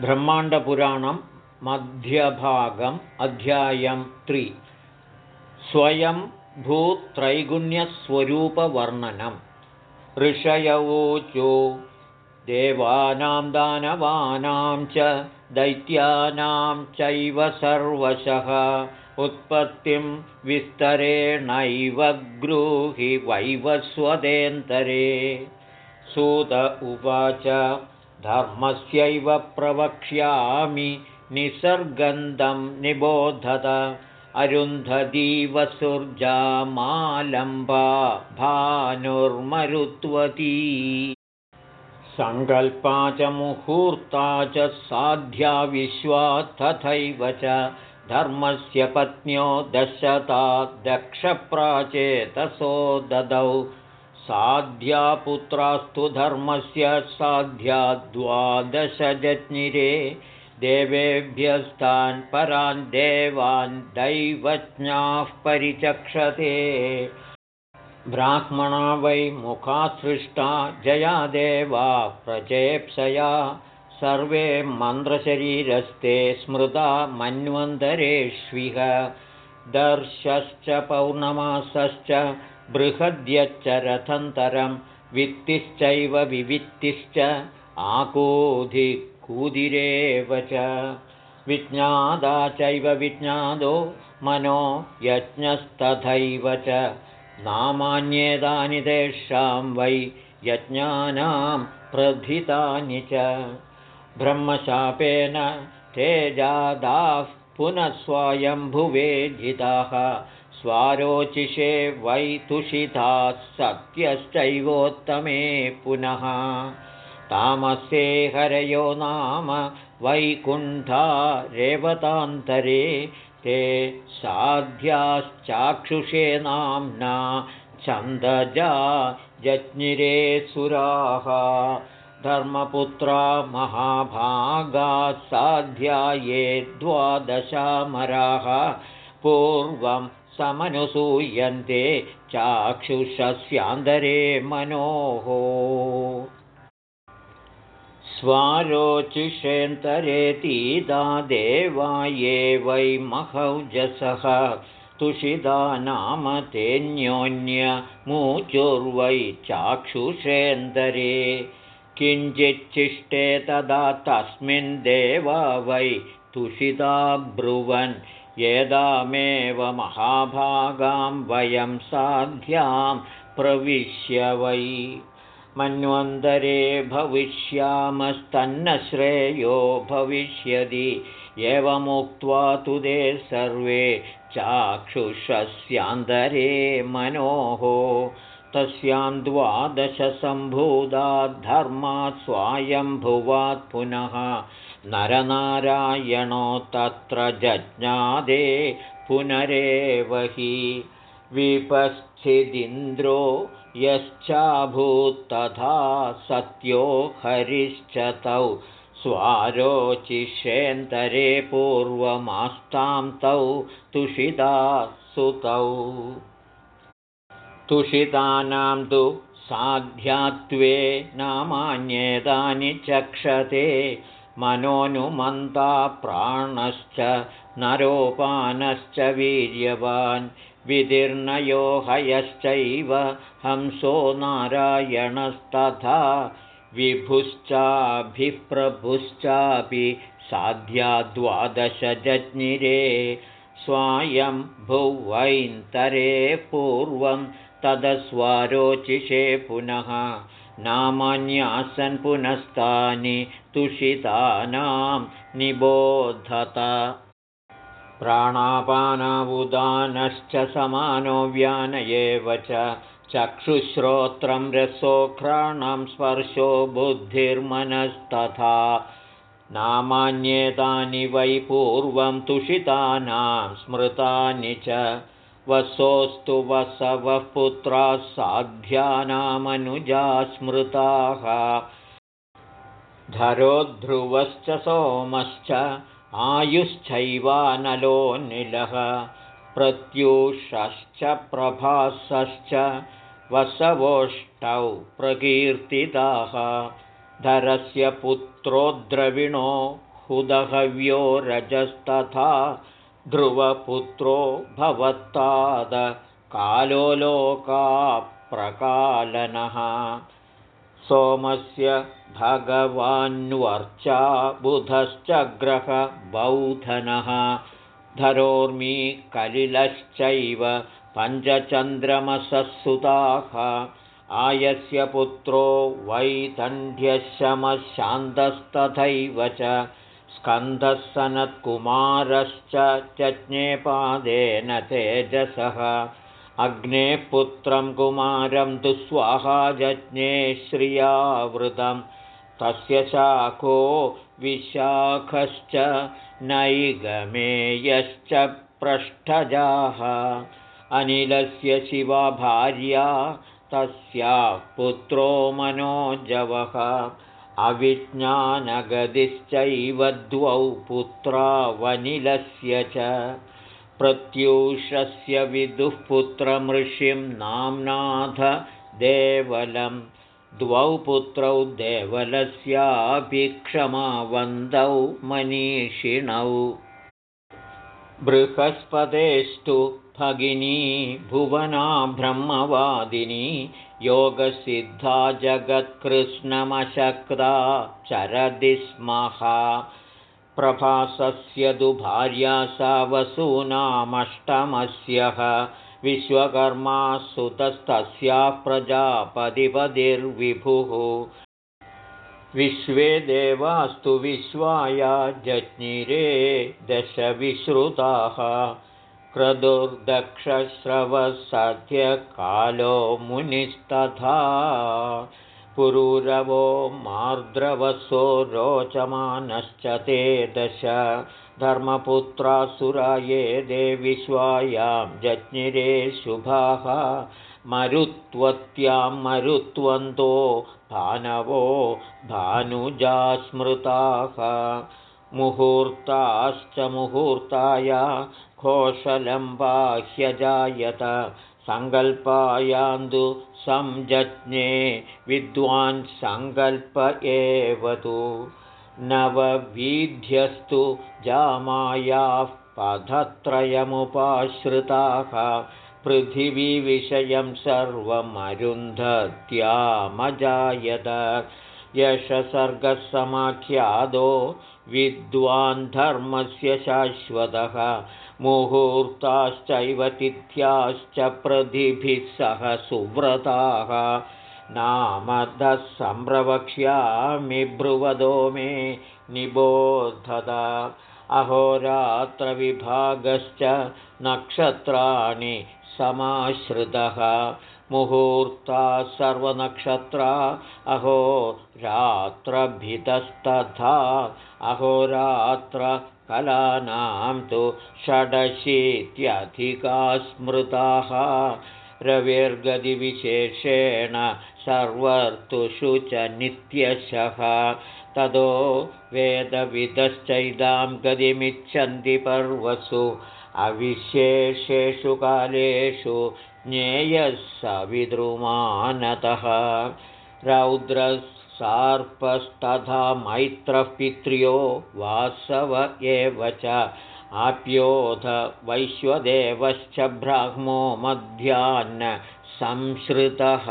ब्रह्माण्डपुराणं मध्यभागम् अध्यायं त्रि. स्वयं भूत्रैगुण्यस्वरूपवर्णनं. ऋषयवोचो देवानां दानवानां च दैत्यानां चैव सर्वशः उत्पत्तिं विस्तरेणैव ग्रूहि वैवस्वदेन्तरे सुत उवाच धर्मस्यैव प्रवक्ष्यामि निसर्गन्धं निबोधत। अरुन्धदीवसुर्जामालम्बा भानुर्मरुत्वती। सङ्कल्पा च मुहूर्ता च साध्या विश्वा तथैव च। धर्मस्य पत्न्यो दशता दक्षप्राचेतसो ददौ साध्या पुत्रास्तु धर्मस्य साध्या द्वादशजज्ञिरे देवेभ्यस्तान् परान् देवान् दैवज्ञाः परिचक्षते। ब्राह्मणा वै मुखासृष्टा जया देवा प्रचेप्सया सर्वे मन्त्रशरीरस्ते स्मृता मन्वन्तरेष्विह दर्शश्च पौर्णमासश्च बृहद्यच्च रथन्तरं वित्तिश्चैव विवित्तिश्च आकोधिकुदिरेव च। विज्ञादा चैव विज्ञादो मनो यज्ञस्तथैव च। नामान्येतानि तेषां वै यज्ञानां प्रथितानि च। ब्रह्मशापेन तेजादाः पुनः स्वायम्भुवे जिताः स्वारोचिषे वै तुषिताः सत्यश्चैवोत्तमे पुनः। तामसे हरयो नाम वैकुण्ठा रेवतान्तरे ते साध्याश्चाक्षुषे नाम्ना छन्दजा जज्ञिरे सुराः। धर्मपुत्रा साध्या ये द्वादशामराः। पूर्वं समनुसूयन्ते चाक्षुषस्यान्तरे मनोः। स्वारोचिषेन्तरेतीदा देवा ये वै महौजसः तुषिदा नाम तेऽन्योन्यमूचुर्वै चाक्षुषेन्दरे किञ्चिच्चिष्टे तदा तस्मिन् देवा वै तुषिता ब्रुवन् यदामेव महाभागां वयं साध्यां प्रविश्य वै। मन्वन्तरे भविष्यामस्तन्न श्रेयो भविष्यति एवमुक्त्वा तु ते सर्वे चाक्षुषस्यान्तरे मनोः। तस्यां द्वादशसम्भूताद्धर्मात् स्वायम्भुवात् पुनः नरनारायणो तत्र जज्ञादे पुनरेव हि विपस्थिदिन्द्रो यश्चाभूत्तथा सत्यो हरिश्च तौ स्वारोचिषेन्तरे पूर्वमास्तां तौ तुषिता सुतौ तुषितानां तु साध्यात्वे नामान्येतानि चक्षते मनोनुमन्ता प्राणश्च नरोपानश्च वीर्यवान् विदीर्णयो हयश्चैव हंसो नारायणस्तथा विभुश्चाभिप्रभुश्चापि साध्या द्वादशजज्ञिरे स्वायं भुवैन्तरे पूर्वं तदस्वारोचिषे पुनः नामान्यासन् पुनस्तानि तुषितानां निबोधत। प्राणापानावुदानश्च समानो व्यान एव च। चक्षुश्रोत्रं रसोघ्राणं स्पर्शो बुद्धिर्मनस्तथा। नामान्येतानि वै पूर्वं तुषितानां स्मृतानि च वसोस्तु वसवः पुत्राः साध्यानामनुजा स्मृताः। धरोध्रुवश्च सोमश्च आयुश्चैवानलोनिलः प्रत्यूषश्च प्रभासश्च वसवोष्टौ प्रकीर्तिताः। धरस्य पुत्रो द्रविणो हुदहव्यो रजस्तथा ध्रुवपुत्रो भवत्ताद कालो लोकाप्रकालनः सोमस्य भगवान्वर्चा बुधश्च ग्रहबौधनः धरोर्मी कलिलश्चैव पञ्चचन्द्रमसुताः आयस्य पुत्रो वैतण्ड्यशमशान्तस्तथैव च स्कन्धः सनत्कुमारश्च चज्ञेपादेन तेजसः। अग्ने पुत्रं कुमारं तु स्वाहा जज्ञे श्रियावृतं। तस्य शाखो विशाखश्च नैगमेयश्च पृष्ठजाः। अनिलस्य शिवा भार्या तस्याः पुत्रो मनोजवः अविज्ञानगतिश्चैव द्वौ पुत्रा वनिलस्य च प्रत्यूषस्य विदुः पुत्रमृषिं नाम्नाथ देवलं। द्वौ पुत्रौ देवलस्याभिक्षमावन्दौ मनीषिणौ। बृहस्पतेस्तु भगिनी भुवना ब्रह्मवादिनी योगसिद्धा जगत्कृष्णमशक्ता चरदि स्मः सा वसूनामष्टमस्यः विश्वकर्मा सुतस्तस्याः प्रजापतिपतिर्विभुः। विश्वे देवास्तु विश्वाया जज्ञिरे दशविश्रुताः क्रदुर्दक्षश्रवसध्यकालो मुनिस्तथा पुरुरवो मार्द्रवसो रोचमानश्च ते दश धर्मपुत्रासुरा ये देविश्वायां जज्ञिरे शुभाः मरुत्वत्यां मरुत्वन्तो भानवो भानुजास्मृताः मुहूर्ताश्च मुहूर्ताय ह्यजायत सङ्कल्पायान्तु संजज्ञे विद्वान् सङ्कल्प एव तु। नववीध्यस्तु जामायाः पथत्रयमुपाश्रिताः पृथिवीविषयं सर्वमरुन्धत्यामजायत। यशसर्गसमाख्यादो विद्वान् धर्मस्य शाश्वतः मुहूर्ताश्चैव तिथ्याश्च प्रदिभिः सह सुव्रताः। नामदः सम्प्रवक्ष्यामि ब्रुवदो मे निबोधत। अहोरात्रविभागश्च नक्षत्राणि समाश्रितः मुहूर्ता सर्वनक्षत्रा अहो रात्रभितस्तथा अहोरात्र कलानां तु षडशीत्यधिका स्मृताः रविर्गतिविशेषेण सर्वर्तुषु च नित्यशः। ततो वेदविदश्चैदां गतिमिच्छन्ति पर्वसु अविशेषेषु कालेषु ज्ञेयः सविद्रुमानतः रौद्रः सार्पस्तथा मैत्रः पित्र्यो वासव एव च आप्योध वैश्वदेवश्च ब्राह्मो मध्याह्न संश्रितः।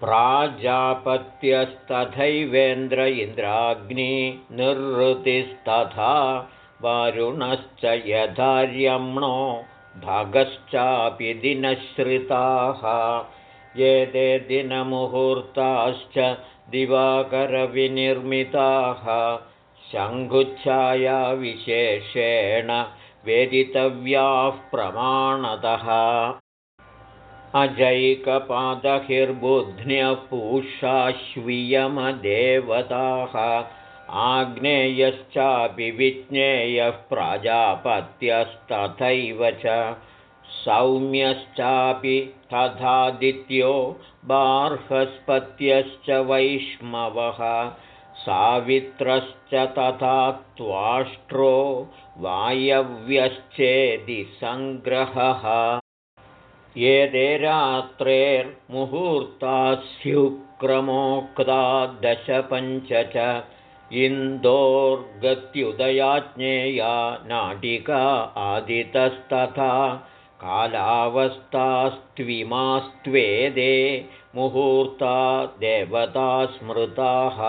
प्राजापत्यस्तथैवेन्द्र इन्द्राग्नि निर्वृतिस्तथा वारुणश्च यधार्यम्णो भगश्चापि दिनश्रिताः। एते दिनमुहूर्ताश्च दिवाकरविनिर्मिताः। शङ्घुच्छायाविशेषेण वेदितव्याः प्रमाणतः। अजैकपादहिर्बुध्न्यपूषाश्वियमदेवताः आग्नेयश्चापि विज्ञेयः प्राजापत्यस्तथैव च सौम्यश्चापि तथादित्यो बार्हस्पत्यश्च वैष्मवः सावित्रश्च तथा त्वाष्ट्रो वायव्यश्चेदि सङ्ग्रहः एते रात्रेर्मुहूर्ता स्युक्रमोक्ता दशपञ्च च इन्दोर्गत्युदयाज्ञेया नाटिका आदितस्तथा कालावस्थास्त्विमास्त्वेदे मुहूर्ता देवता स्मृताः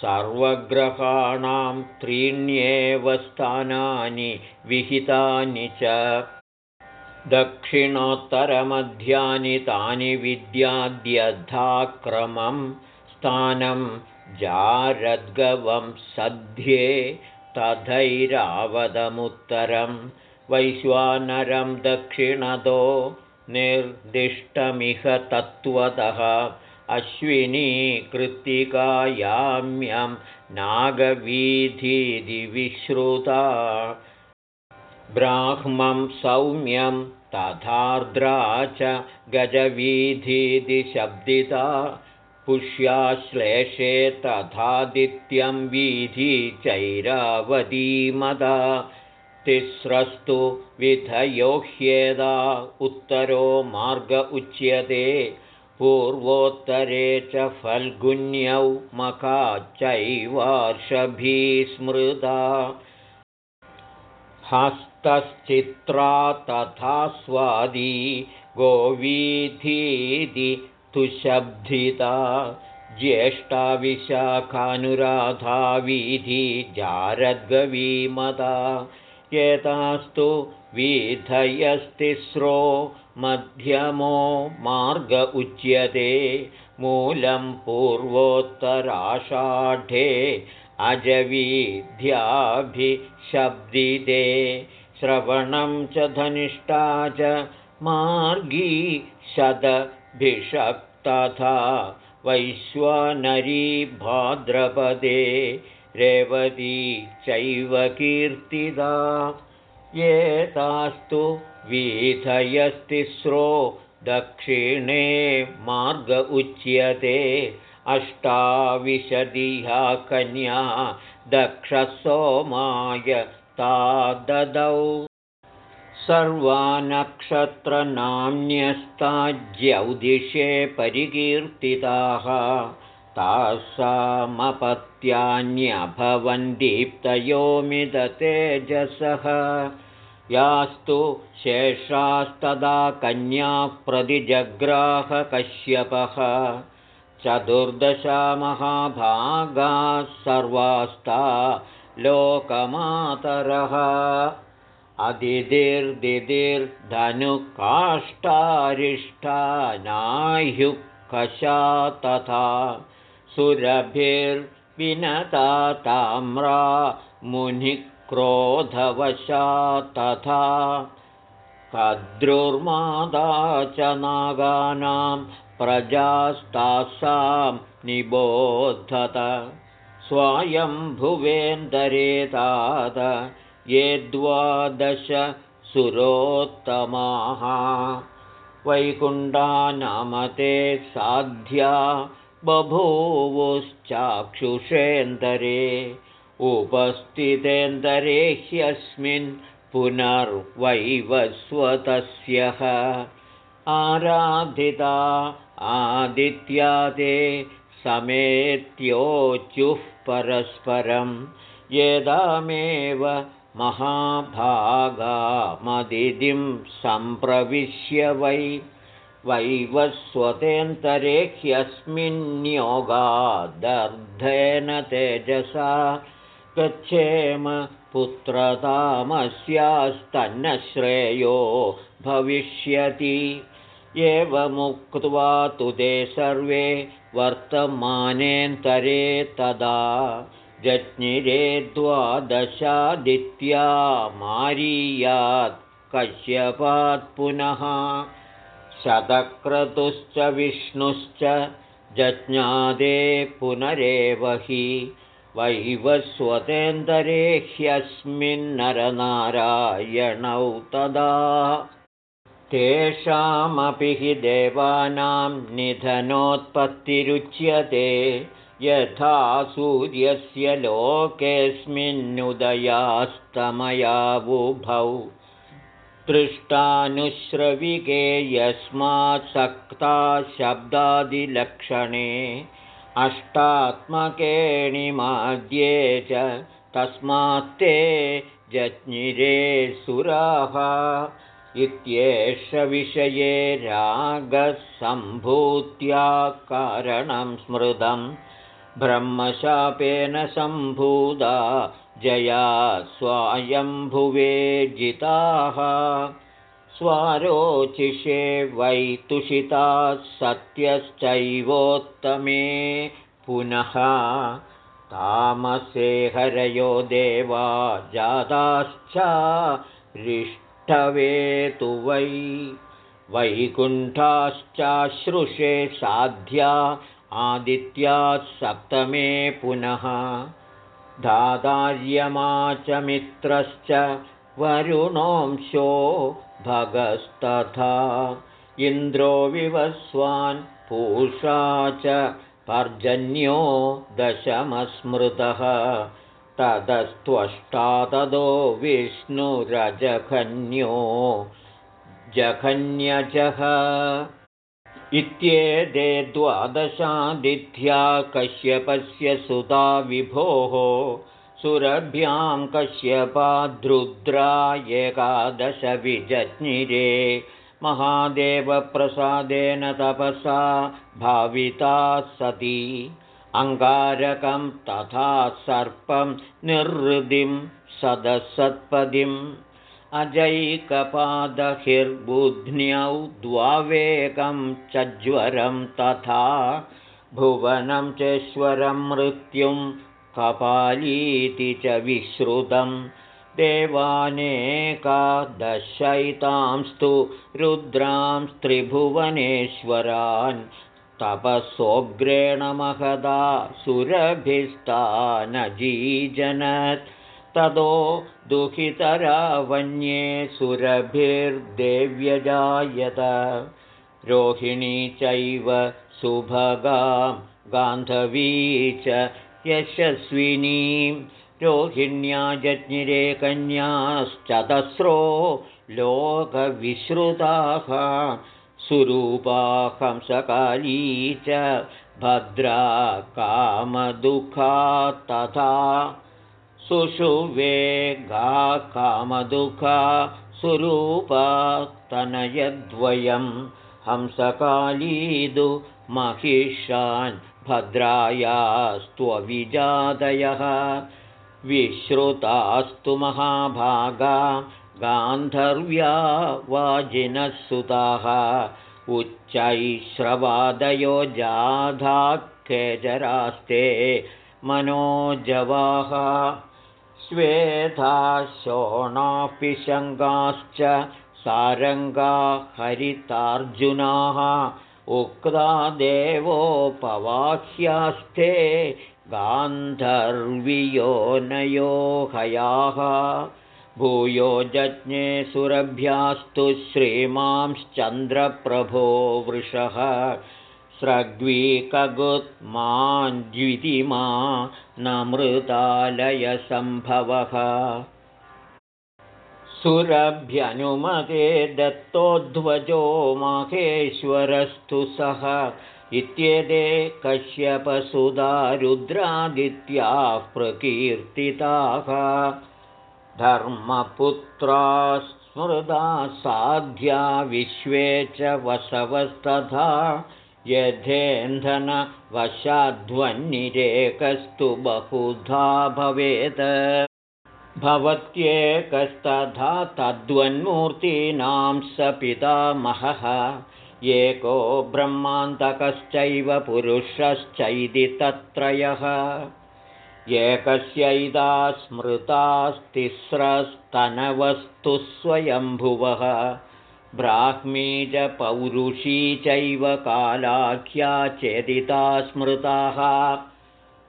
सर्वग्रहाणां त्रीण्येव स्थानानि विहितानि च दक्षिणोत्तरमध्यानि तानि विद्याद्यथाक्रमं स्थानं जारद्गवं सध्ये तथैरावदमुत्तरं वैश्वानरं दक्षिणतो निर्दिष्टमिह तत्त्वतः अश्विनी कृत्तिकायाम्यं नागवीधिविश्रुता ब्राह्मं सौम्यं तथार्द्रा च गजवीधिदिशब्दिता पुष्याश्लेषे तथादित्यं वीधि चैरावतीमदा तिस्रस्तु विधयो ह्येदा उत्तरो मार्ग उच्यते। पूर्वोत्तरे च फल्गुन्यौ मखा चैवार्षभीस्मृता। हस्तश्चित्रा तथा स्वादी गोवीधीति तुशब्दिता ज्येष्ठाविशाखानुराधा जारद्गवीमता एतास्तु वीथयस्तिस्रो मध्यमो मार्ग उच्यते मूलं पूर्वोत्तराषाढे अजवीध्याभिशब्दिते श्रवणं च धनिष्ठा च मार्गी शतभिषक्तथा वैश्वनरी भाद्रपदे रेवती चैव कीर्तिदा। एतास्तु वीथयस्तिस्रो दक्षिणे मार्ग उच्यते। अष्टाविशदिहा कन्या दक्षसोमाय ता ददौ सर्वानक्षत्रनाम्न्यस्ताज्यौदिशे परिकीर्तिताः तासामपत्यान्यभवन्दीप्तयोमिदतेजसः यास्तु शेषास्तदा कन्याः प्रतिजग्राहकश्यपः चतुर्दशमहाभागाः सर्वास्ता लोकमातरः नाह्युकशा तथा सुरभिर्विनता ताम्रा मुनिक्रोधवशा तथा कद्रुर्मादा च नागानां प्रजास्तासां निबोधत स्वायम्भुवेन्दरेताद ये द्वादश सुरोत्तमाः वैकुण्ठानामते साध्या बभूवुश्चाक्षुषेन्दरे उपस्थितेन्दरे ह्यस्मिन् पुनर्वैवस्वतस्यः आराधिता आदित्यादे समेत्योच्युः परस्परं यदामेव महाभागामदितिं सम्प्रविश्य वै वैवस्वतेन्तरे ह्यस्मिन्योगादर्धेन तेजसा गच्छेम पुत्रतामस्यास्तन्न श्रेयो भविष्यति। एवमुक्त्वा तु ते सर्वे वर्तमानेन्तरे तदा जज्ञिरे द्वादशादित्या मारीयात् कश्यपात् पुनः। शतक्रतुश्च विष्णुश्च जज्ञादे पुनरेव हि। वैवस्वतेन्दरे ह्यस्मिन्नरनारायणौ तदा। तेषामपि हि देवानां निधनोत्पत्तिरुच्यते यथा सूर्यस्य लोकेऽस्मिन्नुदयास्तमयावुभौ। दृष्टानुश्रविके यस्मात् सक्ता शब्दादिलक्षणे अष्टात्मकेणिमाद्ये च तस्मात्ते जज्ञिरे सुराः इत्येष विषये रागसम्भूत्या कारणं स्मृतं ब्रह्मशापेन सम्भूता जया स्वायम्भुवे जिताः। स्वारोचिषे वै तुषिताः सत्यश्चैवोत्तमे। पुनः तामसे हरयो देवा जाताश्च रिष्ठवेतु वै। वैकुण्ठाश्चाश्रुषे साध्या आदित्याः सप्तमे पुनः दादार्यमा च मित्रश्च वरुणोंशो भगस्तथा इन्द्रो विवस्वान् पूषा च पर्जन्यो दशमस्मृतः ततस्त्वष्टादो विष्णुरजघन्यो जघन्यजः इत्येते द्वादशादिथ्या कश्यपस्य सुता विभोः सुरभ्यां कश्यपाद्रुद्रा एकादशविजज्ञिरे महादेवप्रसादेन तपसा भाविता सती। अङ्गारकं तथा सर्पं निर्हृदिं सदसत्पदिम् अजैकपादहिर्बुध्न्यौ द्वावेकं च ज्वरं तथा भुवनं चेश्वरं मृत्युं कपालीति च विश्रुतं देवानेकादशैतांस्तु रुद्रां त्रिभुवनेश्वरान् तपसोऽग्रेण महदा सुरभिस्तानजीजनत् ततो दुःखितरा वन्ये सुरभिर्देव्यजायत। रोहिणी चैव सुभगां गान्धवी च यशस्विनीं। रोहिण्या जज्ञिरे कन्याश्चतस्रो लोकविश्रुताः। सुरूपा हंसकाली च भद्रा कामदुःखा तथा सुषुवे गा कामदुःखा सुरूपा तनयद्वयं हंसकालीदु महिषान् भद्रायास्त्वविजादयः। विश्रुतास्तु महाभागा गान्धर्व्या वाजिनः सुताः उच्चैश्रवादयो जाधाखेजरास्ते मनोजवाः स्वेधा शोणापिशङ्गाश्च सारङ्गा हरितार्जुनाः उक्ता देवोपवाह्यास्ते गान्धर्वियोनयो हयाः। भूयो जज्ञे सुरभ्यास्तु श्रीमांश्चन्द्रप्रभो वृषः स्रग्वीकगुत्माञ्ज्वितिमा नमृतालयसम्भवः सुरभ्यनुमते दत्तोध्वजो माहेश्वरस्तु सः। इत्येते कश्यपसुधा रुद्रादित्याः प्रकीर्तिताः। धर्मपुत्रा स्मृदा साध्या विश्वे च वसवस्तथा यथेन्धनवशाध्वन्निरेकस्तु बहुधा भवेत्। भवत्येकस्तथा तद्वन्मूर्तीनां स पितामहः। एको ब्रह्मान्तकश्चैव पुरुषश्चैति तत्रयः एकस्यैदा स्मृतास्तिस्रस्तनवस्तु स्वयम्भुवः ब्राह्मीजपौरुषी चैव कालाख्या चेदिता स्मृताः।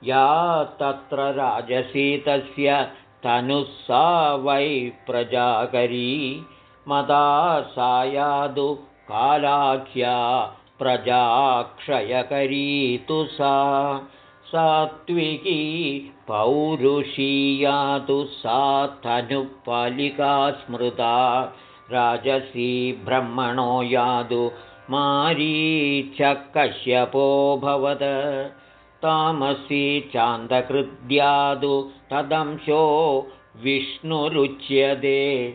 या तत्र राजसी तस्य तनुः सा वै प्रजाकरी मदा सा यादु कालाख्या प्रजाक्षयकरी तु सा। सात्विकी पौरुषीयातु सा तनुपालिका स्मृता राजसी ब्रह्मणो यादु मारीचकश्यपो भवद। तामसी चान्दकृद्यादु तदंशो विष्णुरुच्यते।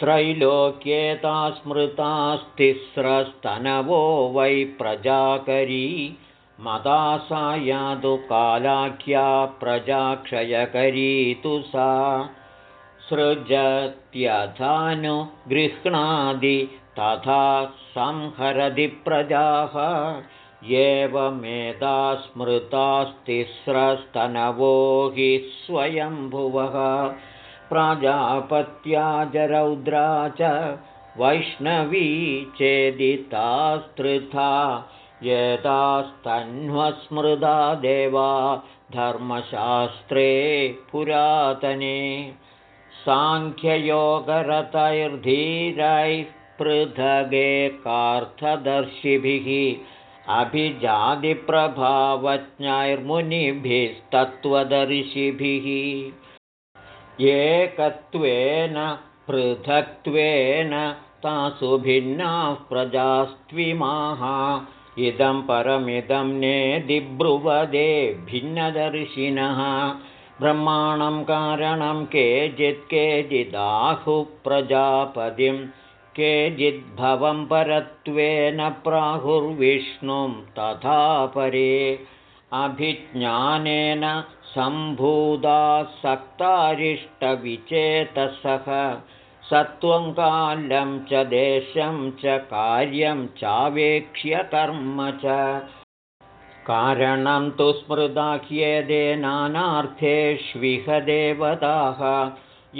त्रैलोक्येता स्मृतास्तिस्रस्तनवो वै प्रजाकरी। मदासायादु कालाख्या प्रजाक्षयकरी तु सा सृजत्यथानुगृह्णादि तथा संहरदि प्रजाः। एवमेता स्मृतास्तिस्रस्तनवो हि स्वयम्भुवः। प्राजापत्याजरौद्रा च वैष्णवी चेदितास्तृथा यदास्तह्नस्मृदा देवा धर्मशास्त्रे पुरातने साङ्ख्ययोगरतैर्धीरैः पृथगेकार्थदर्शिभिः अभिजातिप्रभावज्ञैर्मुनिभिस्तत्त्वदर्शिभिः। एकत्वेन पृथक्त्वेन तासु भिन्नाः प्रजास्त्विमाः। इदं परमिदं नेदिब्रुवदे भिन्नदर्शिनः ब्रह्माणं कारणं केचित् केचिदाहुः प्रजापतिं केचिद्भवं परत्वेन प्राहुर्विष्णुं तथा परे अभिज्ञानेन सम्भूतासक्तारिष्टविचेतसः सत्त्वं कालं च देशं च कार्यं चावेक्ष्य कर्म च कारणं तु स्मृदाह्येदे नानार्थेष्विह देवताः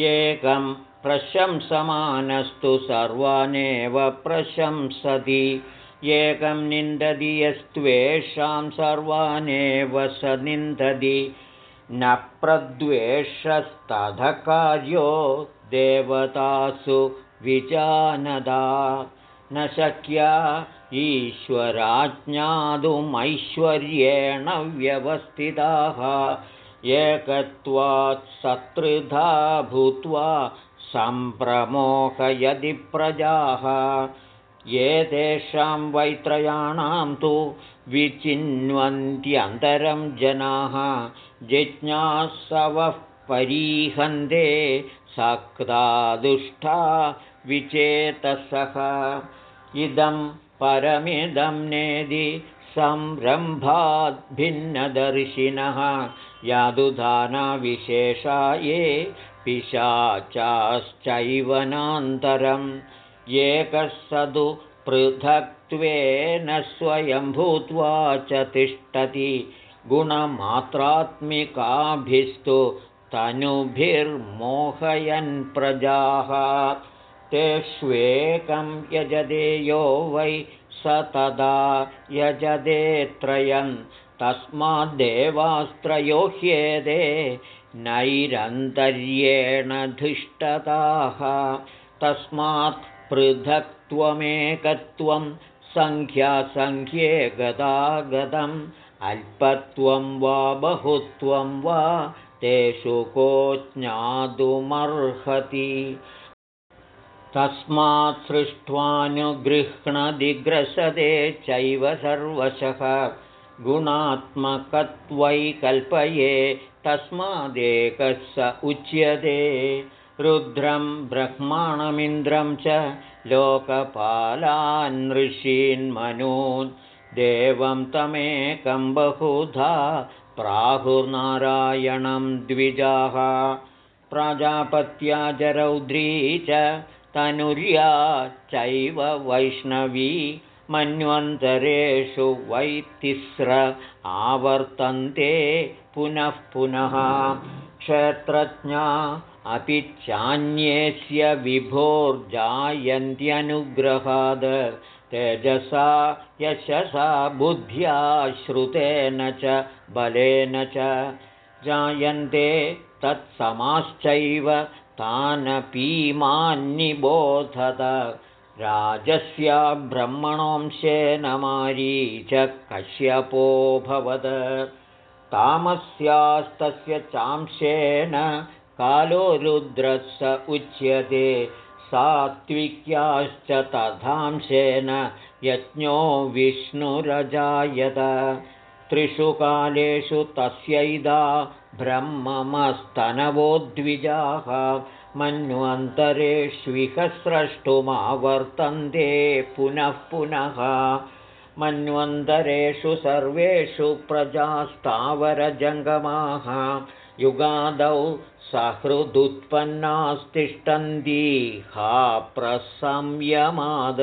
एकं प्रशंसमानस्तु सर्वानेव प्रशंसति। एकं निन्दति यस्त्वेषां सर्वानेव स निन्दति। न प्रद्वेषस्तधकार्यो देवतासु विजानदा। न शक्या ईश्वराज्ञातुमैश्वर्येण व्यवस्थिताः। एकत्वात् शत्रुधा भूत्वा सम्प्रमोहयदि प्रजाः। एतेषां वैत्रयाणां तु विचिन्वन्त्यन्तरं जनाः। जिज्ञासवः परीहन्ते सक्तादुष्टा विचेतसः। इदं परमिदं नेदि संरम्भाद्भिन्नदर्शिनः यादुधानाविशेषा ये पिशाचाश्चैवनान्तरम् एकः सदु पृथक्त्वेन स्वयं भूत्वा च तिष्ठति गुणमात्रात्मिकाभिस्तु तनुभिर्मोहयन् प्रजाः तेष्वेकं यजदे यो वै स तदा यजदे त्रयं तस्माद्देवास्त्रयो ह्येदे नैरन्तर्येण धिष्ठताः तस्मात् पृथक्त्वमेकत्वं सङ्ख्यासङ्ख्ये गदागदम् अल्पत्वं वा बहुत्वं वा तेषु को ज्ञातुमर्हति तस्मात् सृष्ट्वानुगृह्णदिग्रसदे चैव सर्वशः गुणात्मकत्वैकल्पये तस्मादेकः स उच्यते। रुद्रं ब्रह्माणमिन्द्रं च लोकपालान्नृषीन्मनून् देवं तमेकं बहुधा प्राहुर्नारायणं द्विजाः। प्राजापत्याजरौद्री च तनुर्या चैव वैष्णवी मन्वन्तरेषु वैतिस्र आवर्तन्ते पुनः पुनः। क्षेत्रज्ञा अपि चान्येस्य विभोर्जायन्त्यनुग्रहाद। तेजसा यशसा बुद्ध्या श्रुतेन च बलेन च। जायन्ते तत्समाश्चैव तानपीमान्निबोधत। राजस्या ब्रह्मणोंशेन मारी च कश्यपोऽभवद तामस्यास्तस्य चांशेन कालो रुद्रः स उच्यते। सात्विक्याश्च तथांशेन यज्ञो विष्णुरजायत त्रिषु कालेषु तस्यैदा ब्रह्ममस्तनवोद्विजाः। मन्वन्तरेष्विह स्रष्टुमावर्तन्ते पुनः पुनः। मन्वन्तरेषु सर्वेषु प्रजास्तावरजङ्गमाः। युगादौ सहृदुत्पन्नास्तिष्ठन्ती। हा प्रसंयमाद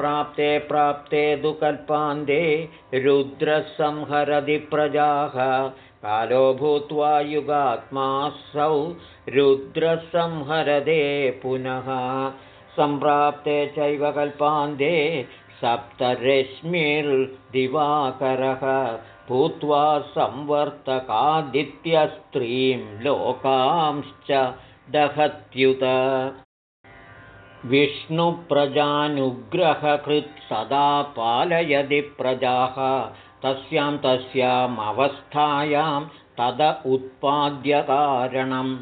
प्राप्ते प्राप्ते दु कल्पान्ते रुद्रसंहरति प्रजाः। कालो भूत्वा युगात्मासौ रुद्रसंहरदे पुनः। सम्प्राप्ते चैव कल्पान्ते सप्तरश्मिर्दिवाकरः। भूत्वा संवर्तकादित्यस्त्रीं लोकांश्च दहत्युत विष्णुप्रजानुग्रहकृत् सदा पालयति प्रजाः। तस्यां तस्यामवस्थायां तद उत्पाद्यकारणं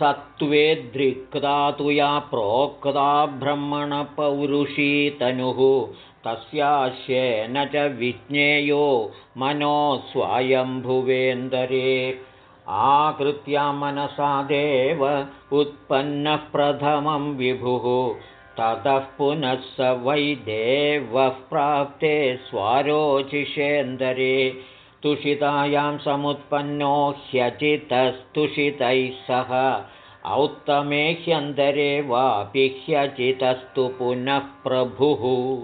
सत्त्वेद्रिक्ता तु या प्रोक्ता ब्रह्मणपौरुषी तनुः तस्यास्येन च विज्ञेयो मनो स्वायम्भुवेन्दरे आकृत्या मनसा देव उत्पन्नः प्रथमं विभुः। ततः पुनः स वै देवः प्राप्ते स्वारोचिषेन्दरे। तुषितायां समुत्पन्नो ह्यचितस्तुषितैः सह। औत्तमे ह्यन्तरे वापि ह्यचितस्तु पुनः प्रभुः।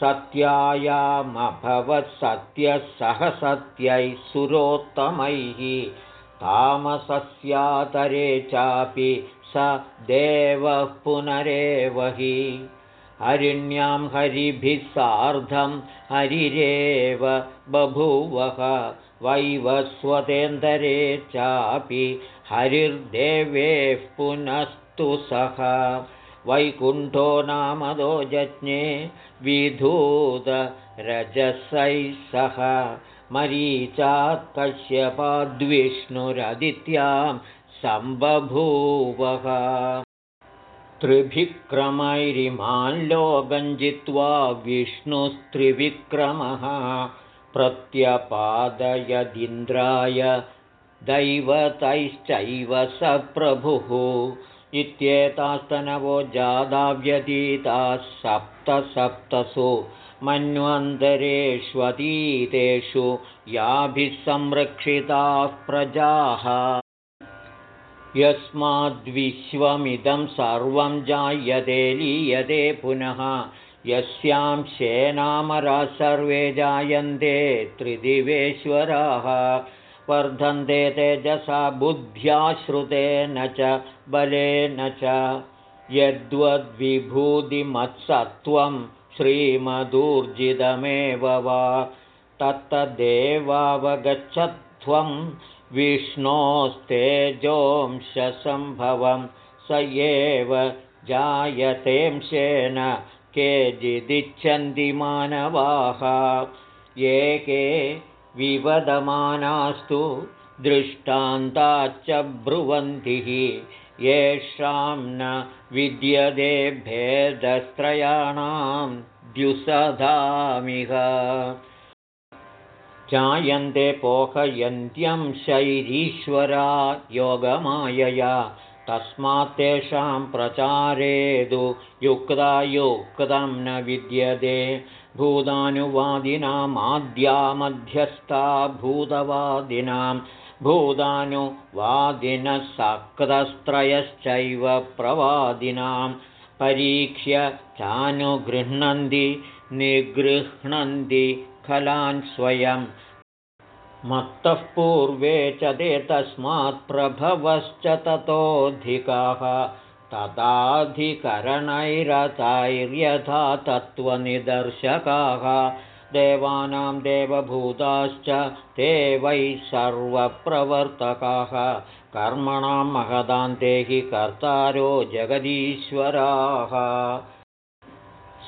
सत्यायामभवत्सत्यः सह सत्यैः सुरोत्तमैः तामसस्यातरे चापि स देवः पुनरेव हि। हरिण्यां हरिभिः सार्धं हरिरेव बभूवः। वैवस्वतेन्दरे चापि हरिर्देवेः पुनस्तु सः। वैकुण्ठो नामदो जज्ञे विधूतरजसैः सह मरीचात् कश्यपाद्विष्णुरदित्यां सम्बभूवः त्रिभिक्रमैरिमाल्लोकञ्जित्वा विष्णुस्त्रिविक्रमः प्रत्यपादयदिन्द्राय दैवतैश्चैव स प्रभुः इत्येतास्तनवो जादाव्यतीताः सप्तसप्तसु मन्वन्तरेष्वतीतेषु याभिः संरक्षिताः प्रजाः। यस्माद्विश्वमिदं सर्वं जायते लीयते पुनः यस्यां शेनामरा सर्वे जायन्ते त्रिदिवेश्वराः। वर्धन्ते तेजसा बुद्ध्या श्रुतेन च बलेन च। यद्वद्विभूतिमत्सत्त्वं श्रीमदूर्जितमेव वा। तत्तदेवावगच्छत्वं विष्णोस्तेजोंशसम्भवं स एव जायतेंशेन केचिदिच्छन्ति मानवाः। एके विवदमानास्तु दृष्टान्ताच्च ब्रुवन्तिः येषां न विद्यते भेदस्त्रयाणां द्युसधामिह। जायन्ते पोहयन्त्यं शैरीश्वरा योगमायया तस्मात् तेषां प्रचारेदु युक्तायुक्तं न विद्यते। भूतानुवादिनामाद्यामध्यस्था भूतवादिनां भूतानुवादिनः प्रवादिनां परीक्ष्य चानुगृह्णन्ति निगृह्णन्ति खलान् स्वयं। मत्तः पूर्वे च ते तस्मात् प्रभवश्च ततोऽधिकाः। तदाधिकरणैरतैर्यथा तत्त्वनिदर्शकाः देवानां देवभूताश्च ते वै सर्वप्रवर्तकाः। कर्मणां महदान्ते हि कर्तारो जगदीश्वराः।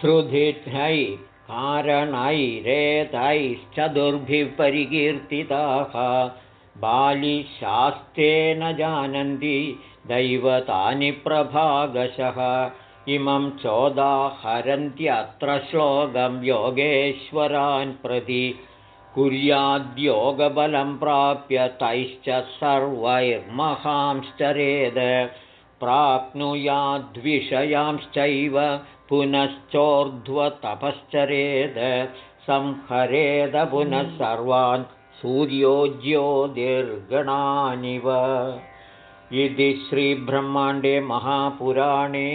श्रुधिध्यै कारणैरेतैश्च दुर्भिः परिकीर्तिताः बालिशास्तेन जानन्ति दैवतानि प्रभागशः इमं चोदाहरन्त्यत्र श्लोकं योगेश्वरान् प्रति कुर्याद्योगबलं प्राप्य तैश्च सर्वैर्महांश्चरेद प्राप्नुयाद्विषयांश्चैव पुनश्चोर्ध्वतपश्चरेद संहरेद पुनः सर्वान् सूर्यो ज्योतिर्गणानिव इति श्रीब्रह्माण्डे महापुराणे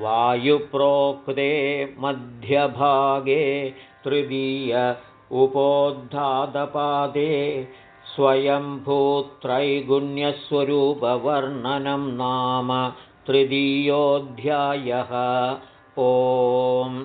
वायुप्रोक्ते मध्यभागे तृतीय उपोद्धातपादे स्वयंभूत्रैगुण्यस्वरूपवर्णनं नाम तृतीयोऽध्यायः। ओम्